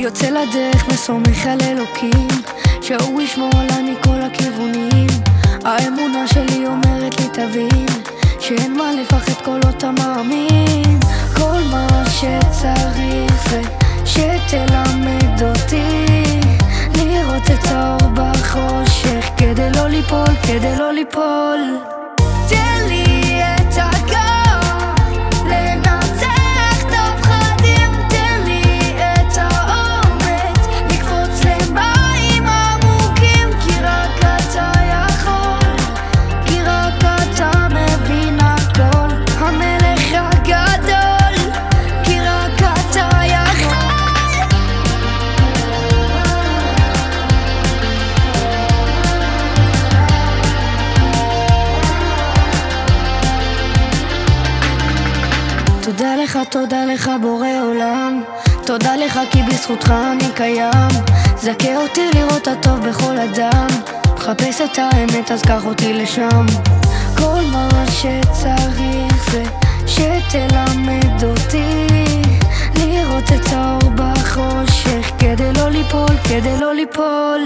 יוצא לדרך וסומך על אלוקים שהוא ישמור עליי מכל הכיוונים. האמונה שלי אומרת לי תבין שאין מה לפחד כל עוד אתה מאמין. כל מה שצריך זה שתלמד אותי לראות את האור בחושך כדי לא ליפול, כדי לא ליפול תודה לך, תודה לך בורא עולם. תודה לך כי בזכותך אני קיים. זכה אותי לראות הטוב בכל אדם. מחפש את האמת אז קח אותי לשם. כל מה שצריך זה שתלמד אותי. לראות את האור בחושך כדי לא ליפול, כדי לא ליפול